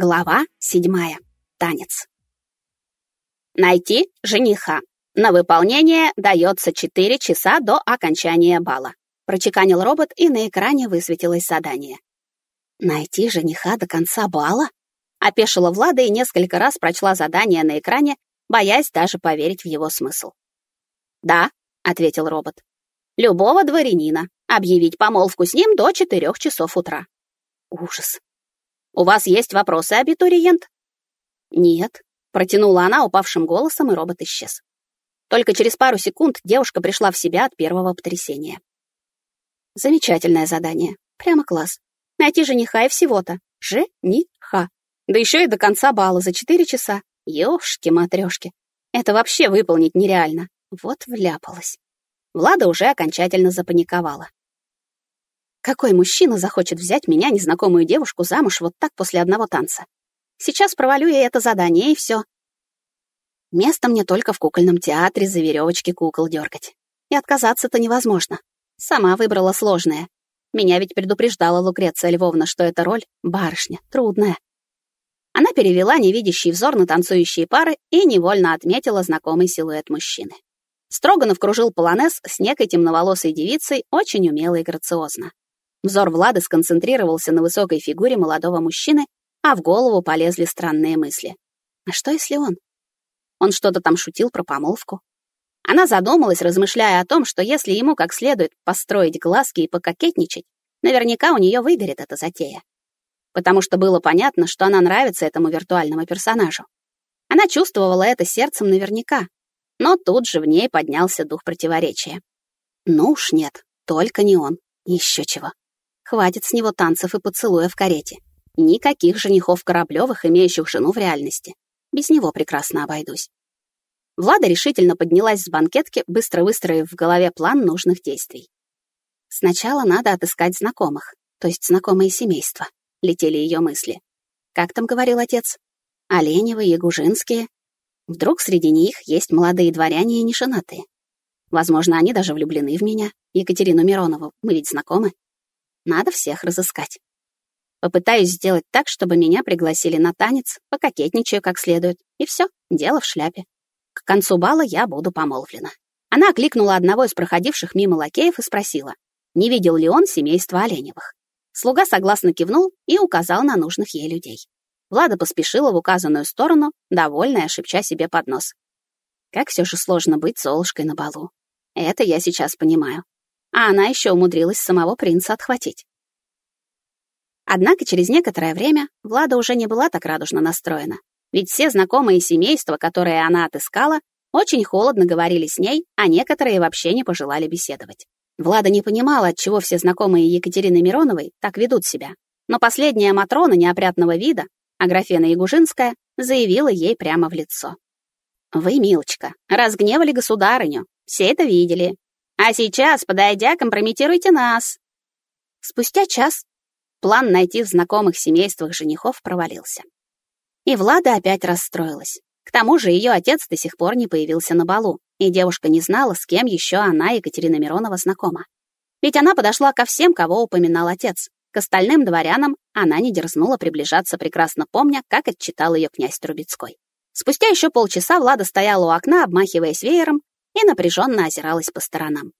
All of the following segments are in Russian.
Глава седьмая. Танец. Найти жениха. На выполнение дается 4 часа до окончания бала. Прочеканил робот, и на экране высветилось задание. Найти жениха до конца бала? Опешила Влада и несколько раз прочла задание на экране, боясь даже поверить в его смысл. «Да», — ответил робот. «Любого дворянина. Объявить помолвку с ним до четырех часов утра». Ужас. «У вас есть вопросы, абитуриент?» «Нет», — протянула она упавшим голосом, и робот исчез. Только через пару секунд девушка пришла в себя от первого потрясения. Замечательное задание. Прямо класс. Найти жениха и всего-то. Жениха. Да еще и до конца бала за четыре часа. Ёшки-матрёшки. Это вообще выполнить нереально. Вот вляпалась. Влада уже окончательно запаниковала. Какой мужчина захочет взять меня, незнакомую девушку, замуж вот так после одного танца? Сейчас провалю я это задание, и все. Место мне только в кукольном театре за веревочки кукол дергать. И отказаться-то невозможно. Сама выбрала сложное. Меня ведь предупреждала Лукреция Львовна, что эта роль — барышня, трудная. Она перевела невидящий взор на танцующие пары и невольно отметила знакомый силуэт мужчины. Строганов кружил полонез с некой темноволосой девицей, очень умело и грациозно. Взор Влады сконцентрировался на высокой фигуре молодого мужчины, а в голову полезли странные мысли. А что, если он? Он что-то там шутил про помолвку. Она задумалась, размышляя о том, что если ему как следует построить глазки и пококетничать, наверняка у нее выгорит эта затея потому что было понятно, что она нравится этому виртуальному персонажу. Она чувствовала это сердцем наверняка, но тут же в ней поднялся дух противоречия. Ну уж нет, только не он. Еще чего. Хватит с него танцев и поцелуя в карете. Никаких женихов Кораблёвых, имеющих жену в реальности. Без него прекрасно обойдусь. Влада решительно поднялась с банкетки, быстро выстроив в голове план нужных действий. Сначала надо отыскать знакомых, то есть знакомые семейства летели ее мысли. Как там говорил отец? Оленевы, Ягужинские. Вдруг среди них есть молодые дворяне и нешенатые. Возможно, они даже влюблены в меня, Екатерину Миронову. Мы ведь знакомы. Надо всех разыскать. Попытаюсь сделать так, чтобы меня пригласили на танец, пококетничаю как следует. И все, дело в шляпе. К концу бала я буду помолвлена. Она окликнула одного из проходивших мимо лакеев и спросила, не видел ли он семейство Оленевых. Слуга согласно кивнул и указал на нужных ей людей. Влада поспешила в указанную сторону, довольная, шепча себе под нос. Как все же сложно быть Золушкой на балу. Это я сейчас понимаю. А она еще умудрилась самого принца отхватить. Однако через некоторое время Влада уже не была так радужно настроена. Ведь все знакомые семейства, которые она отыскала, очень холодно говорили с ней, а некоторые вообще не пожелали беседовать. Влада не понимала, отчего все знакомые Екатерины Мироновой так ведут себя. Но последняя Матрона неопрятного вида, Аграфена Ягужинская, заявила ей прямо в лицо. «Вы, милочка, разгневали государыню, все это видели. А сейчас, подойдя, компрометируйте нас». Спустя час план найти в знакомых семействах женихов провалился. И Влада опять расстроилась. К тому же ее отец до сих пор не появился на балу, и девушка не знала, с кем еще она, Екатерина Миронова, знакома. Ведь она подошла ко всем, кого упоминал отец. К остальным дворянам она не дерзнула приближаться, прекрасно помня, как отчитал ее князь Трубецкой. Спустя еще полчаса Влада стояла у окна, обмахиваясь веером, и напряженно озиралась по сторонам.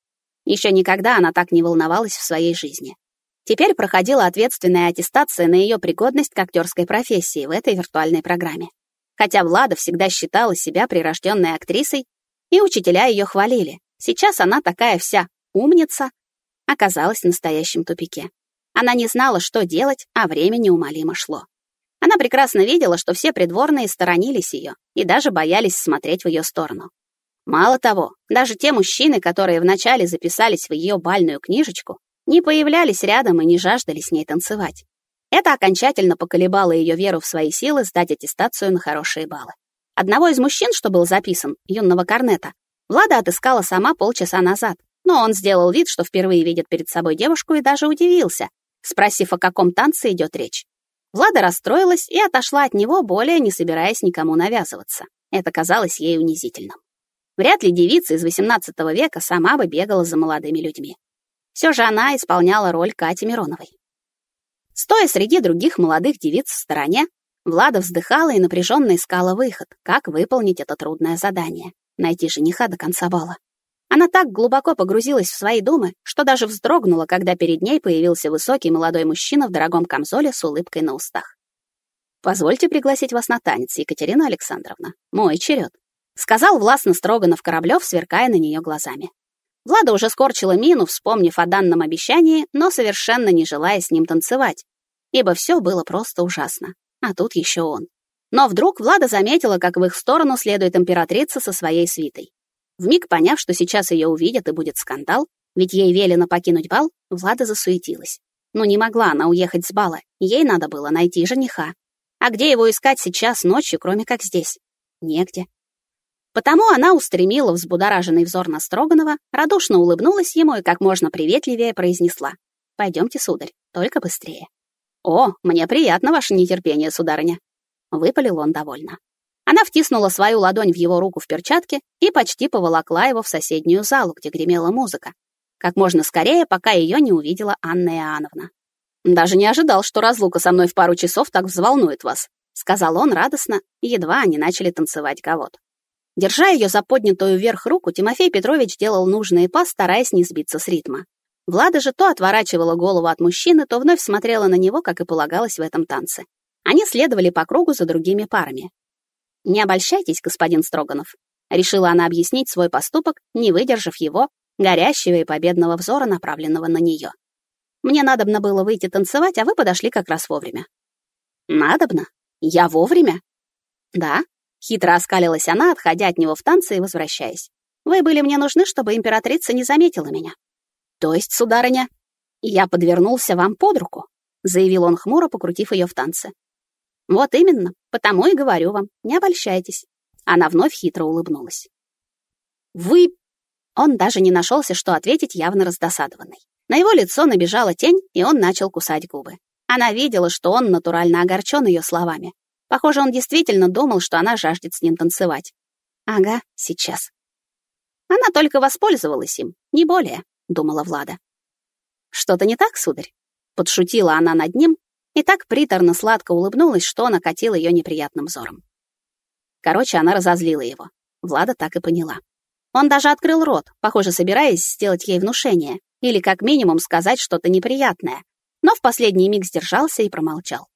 Еще никогда она так не волновалась в своей жизни. Теперь проходила ответственная аттестация на ее пригодность к актерской профессии в этой виртуальной программе. Хотя Влада всегда считала себя прирожденной актрисой, и учителя ее хвалили. Сейчас она такая вся умница, оказалась в настоящем тупике. Она не знала, что делать, а время неумолимо шло. Она прекрасно видела, что все придворные сторонились ее и даже боялись смотреть в ее сторону. Мало того, даже те мужчины, которые вначале записались в ее бальную книжечку, не появлялись рядом и не жаждали с ней танцевать. Это окончательно поколебало ее веру в свои силы сдать аттестацию на хорошие баллы. Одного из мужчин, что был записан, юного корнета, Влада отыскала сама полчаса назад, но он сделал вид, что впервые видит перед собой девушку и даже удивился, спросив, о каком танце идет речь. Влада расстроилась и отошла от него, более не собираясь никому навязываться. Это казалось ей унизительным. Вряд ли девица из XVIII века сама бы бегала за молодыми людьми. Все же она исполняла роль Кати Мироновой. Стоя среди других молодых девиц в стороне, Влада вздыхала и напряженно искала выход, как выполнить это трудное задание — найти жениха до конца бала. Она так глубоко погрузилась в свои думы, что даже вздрогнула, когда перед ней появился высокий молодой мужчина в дорогом камзоле с улыбкой на устах. «Позвольте пригласить вас на танец, Екатерина Александровна. Мой черед», — сказал властно Строганов Кораблёв, сверкая на нее глазами. Влада уже скорчила мину, вспомнив о данном обещании, но совершенно не желая с ним танцевать, ибо все было просто ужасно. А тут еще он. Но вдруг Влада заметила, как в их сторону следует императрица со своей свитой. Вмиг поняв, что сейчас ее увидят и будет скандал, ведь ей велено покинуть бал, Влада засуетилась. Но не могла она уехать с бала, ей надо было найти жениха. А где его искать сейчас ночью, кроме как здесь? Негде. Потому она устремила взбудораженный взор на Строганова, радушно улыбнулась ему и как можно приветливее произнесла. «Пойдемте, сударь, только быстрее». «О, мне приятно ваше нетерпение, сударыня», — выпалил он довольно. Она втиснула свою ладонь в его руку в перчатке и почти поволокла его в соседнюю залу, где гремела музыка. Как можно скорее, пока ее не увидела Анна Иоанновна. «Даже не ожидал, что разлука со мной в пару часов так взволнует вас», — сказал он радостно, едва они начали танцевать гавот. Держа ее за поднятую вверх руку, Тимофей Петрович делал нужные па, стараясь не сбиться с ритма. Влада же то отворачивала голову от мужчины, то вновь смотрела на него, как и полагалось в этом танце. Они следовали по кругу за другими парами. «Не обольщайтесь, господин Строганов», — решила она объяснить свой поступок, не выдержав его, горящего и победного взора, направленного на нее. «Мне надобно было выйти танцевать, а вы подошли как раз вовремя». «Надобно? Я вовремя?» «Да», — хитро оскалилась она, отходя от него в танце и возвращаясь. «Вы были мне нужны, чтобы императрица не заметила меня». «То есть, сударыня, я подвернулся вам под руку?» — заявил он хмуро, покрутив ее в танце. «Вот именно, потому и говорю вам, не обольщайтесь». Она вновь хитро улыбнулась. «Вы...» Он даже не нашелся, что ответить, явно раздосадованный. На его лицо набежала тень, и он начал кусать губы. Она видела, что он натурально огорчен ее словами. Похоже, он действительно думал, что она жаждет с ним танцевать. Ага, сейчас. Она только воспользовалась им, не более, думала Влада. Что-то не так, сударь? Подшутила она над ним, и так приторно-сладко улыбнулась, что накатил ее неприятным взором. Короче, она разозлила его. Влада так и поняла. Он даже открыл рот, похоже, собираясь сделать ей внушение или как минимум сказать что-то неприятное, но в последний миг сдержался и промолчал.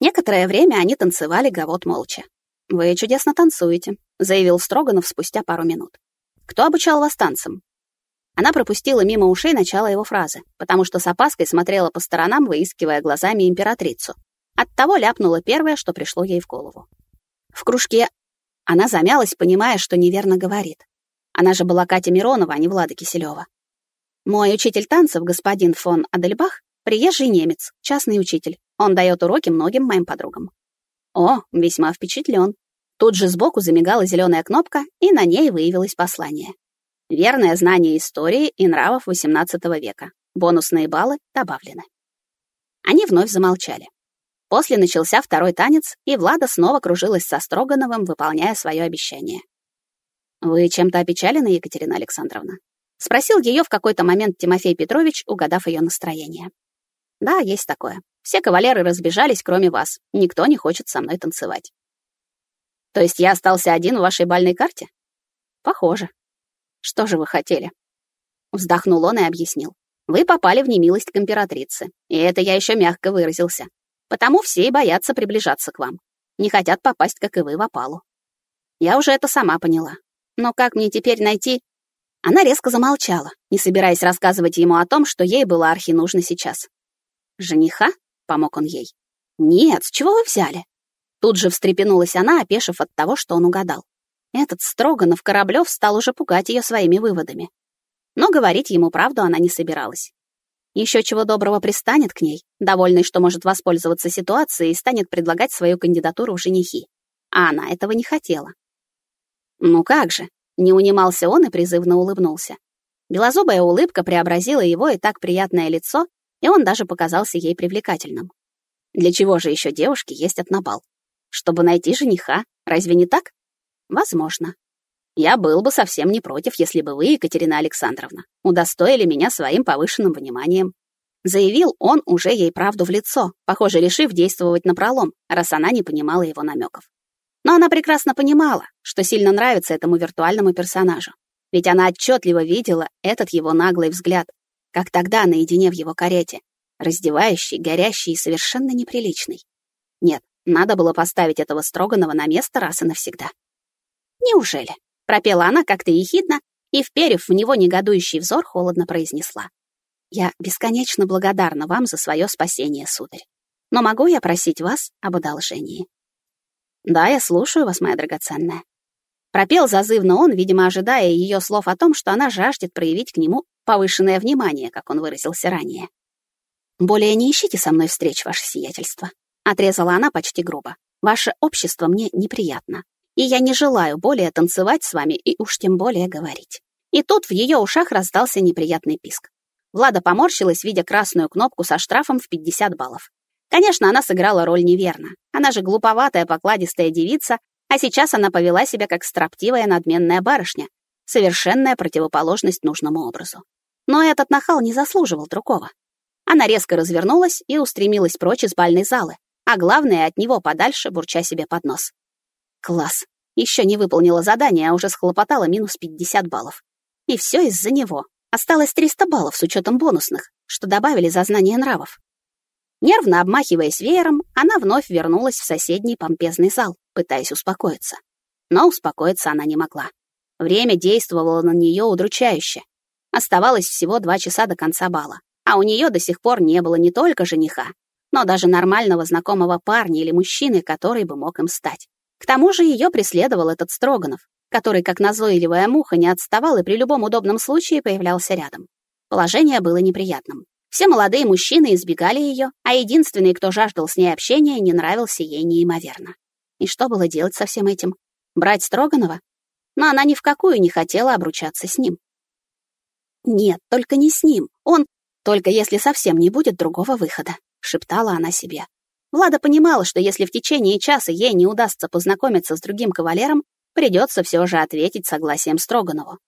Некоторое время они танцевали гавот молча. «Вы чудесно танцуете», — заявил Строганов спустя пару минут. «Кто обучал вас танцам?» Она пропустила мимо ушей начало его фразы, потому что с опаской смотрела по сторонам, выискивая глазами императрицу. Оттого ляпнула первое, что пришло ей в голову. В кружке она замялась, понимая, что неверно говорит. Она же была Катя Миронова, а не Влада Киселева. Мой учитель танцев, господин фон Адельбах, приезжий немец, частный учитель. Он дает уроки многим моим подругам. О, весьма впечатлен. Тут же сбоку замигала зеленая кнопка, и на ней выявилось послание. Верное знание истории и нравов XVIII века. Бонусные баллы добавлены. Они вновь замолчали. После начался второй танец, и Влада снова кружилась со Строгановым, выполняя свое обещание. «Вы чем-то опечалены, Екатерина Александровна?» — спросил ее в какой-то момент Тимофей Петрович, угадав ее настроение. «Да, есть такое. Все кавалеры разбежались, кроме вас. Никто не хочет со мной танцевать». «То есть я остался один в вашей бальной карте?» «Похоже. Что же вы хотели?» Вздохнул он и объяснил. «Вы попали в немилость к императрице, и это я еще мягко выразился. Потому все и боятся приближаться к вам. Не хотят попасть, как и вы, в опалу. Я уже это сама поняла. Но как мне теперь найти...» Она резко замолчала, не собираясь рассказывать ему о том, что ей было архи нужно сейчас. «Жениха?» — помог он ей. «Нет, с чего вы взяли?» Тут же встрепенулась она, опешив от того, что он угадал. Этот Строганов Кораблёв стал уже пугать ее своими выводами. Но говорить ему правду она не собиралась. Еще чего доброго пристанет к ней, довольный, что может воспользоваться ситуацией и станет предлагать свою кандидатуру в женихи. А она этого не хотела. Ну как же, не унимался он и призывно улыбнулся. Белозубая улыбка преобразила его и так приятное лицо, и он даже показался ей привлекательным. Для чего же еще девушки ездят на бал? Чтобы найти жениха, разве не так? Возможно. Я был бы совсем не против, если бы вы, Екатерина Александровна, удостоили меня своим повышенным вниманием. Заявил он уже ей правду в лицо, похоже, решив действовать напролом, раз она не понимала его намеков. Но она прекрасно понимала, что сильно нравится этому виртуальному персонажу. Ведь она отчетливо видела этот его наглый взгляд, как тогда наедине в его карете, раздевающий, горящий и совершенно неприличный. Нет, надо было поставить этого Строганова на место раз и навсегда. «Неужели?» — пропела она как-то ехидно и, вперев в него негодующий взор, холодно произнесла. «Я бесконечно благодарна вам за свое спасение, сударь. Но могу я просить вас об одолжении?» «Да, я слушаю вас, моя драгоценная». Пропел зазывно он, видимо, ожидая ее слов о том, что она жаждет проявить к нему повышенное внимание, как он выразился ранее. «Более не ищите со мной встреч, ваше сиятельство», — отрезала она почти грубо. «Ваше общество мне неприятно, и я не желаю более танцевать с вами и уж тем более говорить». И тут в ее ушах раздался неприятный писк. Влада поморщилась, видя красную кнопку со штрафом в 50 баллов. Конечно, она сыграла роль неверно. Она же глуповатая, покладистая девица, а сейчас она повела себя как строптивая, надменная барышня. Совершенная противоположность нужному образу. Но этот нахал не заслуживал другого. Она резко развернулась и устремилась прочь из бальной залы, а главное, от него подальше, бурча себе под нос. Класс. Еще не выполнила задание, а уже схлопотала минус 50 баллов. И все из-за него. Осталось 300 баллов с учетом бонусных, что добавили за знание нравов. Нервно обмахиваясь веером, она вновь вернулась в соседний помпезный зал, пытаясь успокоиться. Но успокоиться она не могла. Время действовало на нее удручающе. Оставалось всего два часа до конца бала, а у нее до сих пор не было не только жениха, но даже нормального знакомого парня или мужчины, который бы мог им стать. К тому же ее преследовал этот Строганов, который, как назойливая муха, не отставал и при любом удобном случае появлялся рядом. Положение было неприятным. Все молодые мужчины избегали ее, а единственный, кто жаждал с ней общения, не нравился ей неимоверно. И что было делать со всем этим? Брать Строганова? Но она ни в какую не хотела обручаться с ним. Нет, только не с ним. Он... Только если совсем не будет другого выхода, шептала она себе. Влада понимала, что если в течение часа ей не удастся познакомиться с другим кавалером, придется все же ответить согласием Строганову.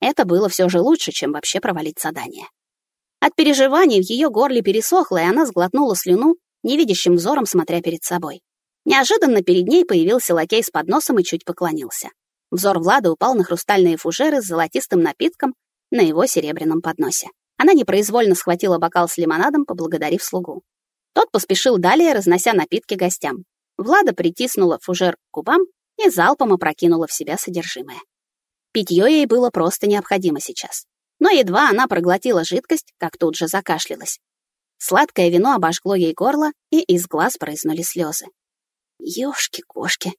Это было все же лучше, чем вообще провалить задание. От переживаний в ее горле пересохло, и она сглотнула слюну, невидящим взором смотря перед собой. Неожиданно перед ней появился лакей с подносом и чуть поклонился. Взор Влады упал на хрустальные фужеры с золотистым напитком на его серебряном подносе. Она непроизвольно схватила бокал с лимонадом, поблагодарив слугу. Тот поспешил далее, разнося напитки гостям. Влада притиснула фужер к губам и залпом опрокинула в себя содержимое. Питье ей было просто необходимо сейчас но едва она проглотила жидкость, как тут же закашлялась. Сладкое вино обожгло ей горло, и из глаз брызнули слезы. «Ёшки-кошки,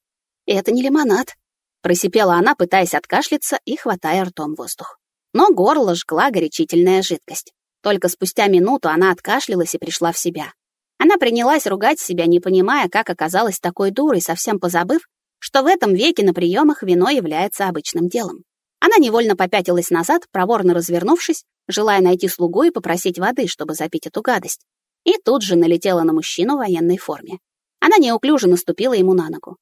это не лимонад», — просипела она, пытаясь откашляться и хватая ртом воздух. Но горло жгла горячительная жидкость. Только спустя минуту она откашлялась и пришла в себя. Она принялась ругать себя, не понимая, как оказалась такой дурой, совсем позабыв, что в этом веке на приемах вино является обычным делом. Она невольно попятилась назад, проворно развернувшись, желая найти слугу и попросить воды, чтобы запить эту гадость. И тут же налетела на мужчину в военной форме. Она неуклюже наступила ему на ногу.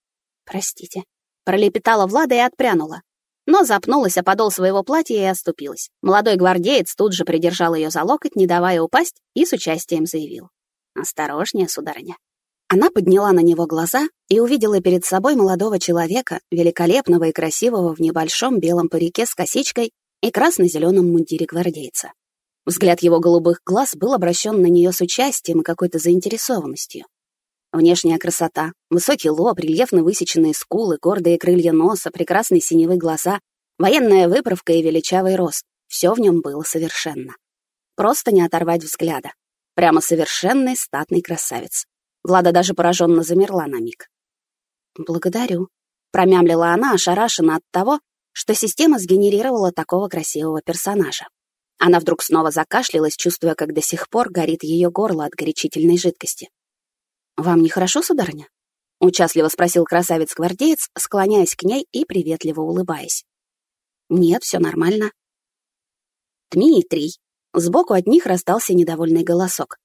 «Простите», — пролепетала Влада и отпрянула. Но запнулась о подол своего платья и оступилась. Молодой гвардеец тут же придержал ее за локоть, не давая упасть, и с участием заявил. «Осторожнее, сударыня. Она подняла на него глаза и увидела перед собой молодого человека, великолепного и красивого в небольшом белом парике с косичкой и красно-зеленом мундире гвардейца. Взгляд его голубых глаз был обращен на нее с участием и какой-то заинтересованностью. Внешняя красота, высокий лоб, рельефно высеченные скулы, гордые крылья носа, прекрасные синевые глаза, военная выправка и величавый рост — все в нем было совершенно. Просто не оторвать взгляда. Прямо совершенный статный красавец. Влада даже пораженно замерла на миг. «Благодарю», — промямлила она, ошарашена от того, что система сгенерировала такого красивого персонажа. Она вдруг снова закашлялась, чувствуя, как до сих пор горит ее горло от горячительной жидкости. «Вам нехорошо, сударыня?» — участливо спросил красавец-гвардеец, склоняясь к ней и приветливо улыбаясь. «Нет, все нормально». «Дмитрий!» Сбоку от них раздался недовольный голосок.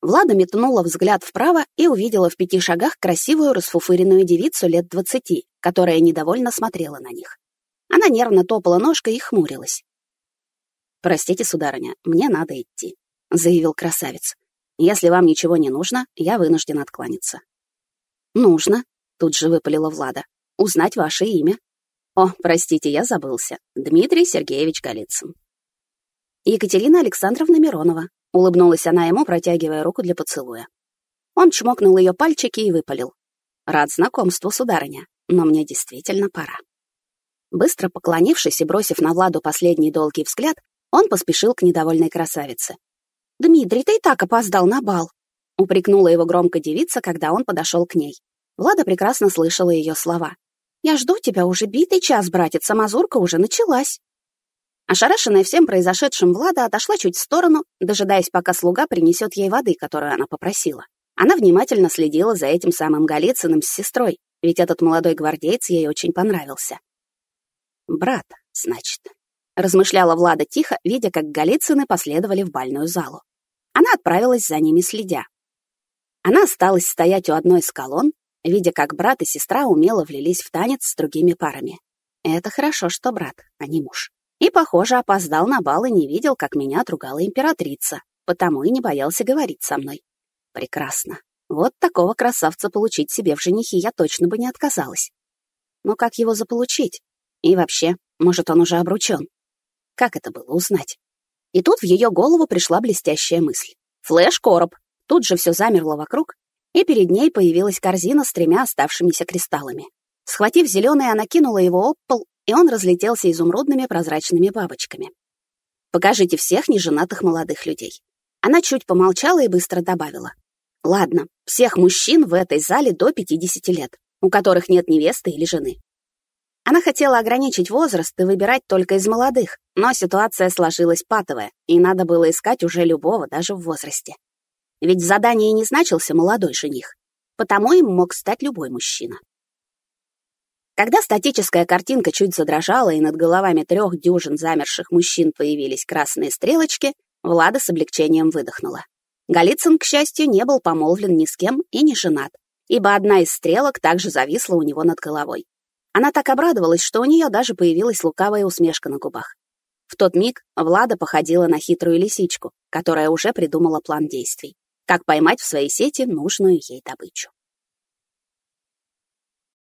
Влада метнула взгляд вправо и увидела в пяти шагах красивую расфуфыренную девицу лет двадцати, которая недовольно смотрела на них. Она нервно топала ножкой и хмурилась. «Простите, сударыня, мне надо идти». — заявил красавец. «Если вам ничего не нужно, я вынужден откланяться». «Нужно», — тут же выпалила Влада, — «узнать ваше имя». «О, простите, я забылся. Дмитрий Сергеевич Голицын». «Екатерина Александровна Миронова», — улыбнулась она ему, протягивая руку для поцелуя. Он чмокнул ее пальчики и выпалил. «Рад знакомству, сударыня, но мне действительно пора». Быстро поклонившись и бросив на Владу последний долгий взгляд, он поспешил к недовольной красавице. «Дмитрий, ты и так опоздал на бал!» — упрекнула его громко девица, когда он подошел к ней. Влада прекрасно слышала ее слова. «Я жду тебя уже битый час, братец, а мазурка уже началась!» Ошарашенная всем произошедшим Влада отошла чуть в сторону, дожидаясь, пока слуга принесет ей воды, которую она попросила. Она внимательно следила за этим самым Голицыным с сестрой, ведь этот молодой гвардеец ей очень понравился. «Брат, значит», — размышляла Влада тихо, видя, как Голицыны последовали в бальную залу. Она отправилась за ними следя. Она осталась стоять у одной из колонн, видя, как брат и сестра умело влились в танец с другими парами. Это хорошо, что брат, а не муж. И, похоже, опоздал на бал и не видел, как меня отругала императрица, потому и не боялся говорить со мной. Прекрасно. Вот такого красавца получить себе в женихи я точно бы не отказалась. Но как его заполучить? И вообще, может, он уже обручён? Как это было узнать? И тут в её голову пришла блестящая мысль. Флэш-короб. Тут же всё замерло вокруг, и перед ней появилась корзина с тремя оставшимися кристаллами. Схватив зелёный, она кинула его об пол, и он разлетелся изумрудными прозрачными бабочками. «Покажите всех неженатых молодых людей». Она чуть помолчала и быстро добавила. «Ладно, всех мужчин в этой зале до 50 лет, у которых нет невесты или жены. Она хотела ограничить возраст и выбирать только из молодых, но ситуация сложилась патовая, и надо было искать уже любого, даже в возрасте. Ведь в задании не значился молодой жених, потому им мог стать любой мужчина. Когда статическая картинка чуть задрожала, и над головами трех дюжин замерших мужчин появились красные стрелочки, Влада с облегчением выдохнула. Голицын, к счастью, не был помолвлен ни с кем и не женат, ибо одна из стрелок также зависла у него над головой. Она так обрадовалась, что у нее даже появилась лукавая усмешка на губах. В тот миг Влада походила на хитрую лисичку, которая уже придумала план действий. Как поймать в своей сети нужную ей добычу.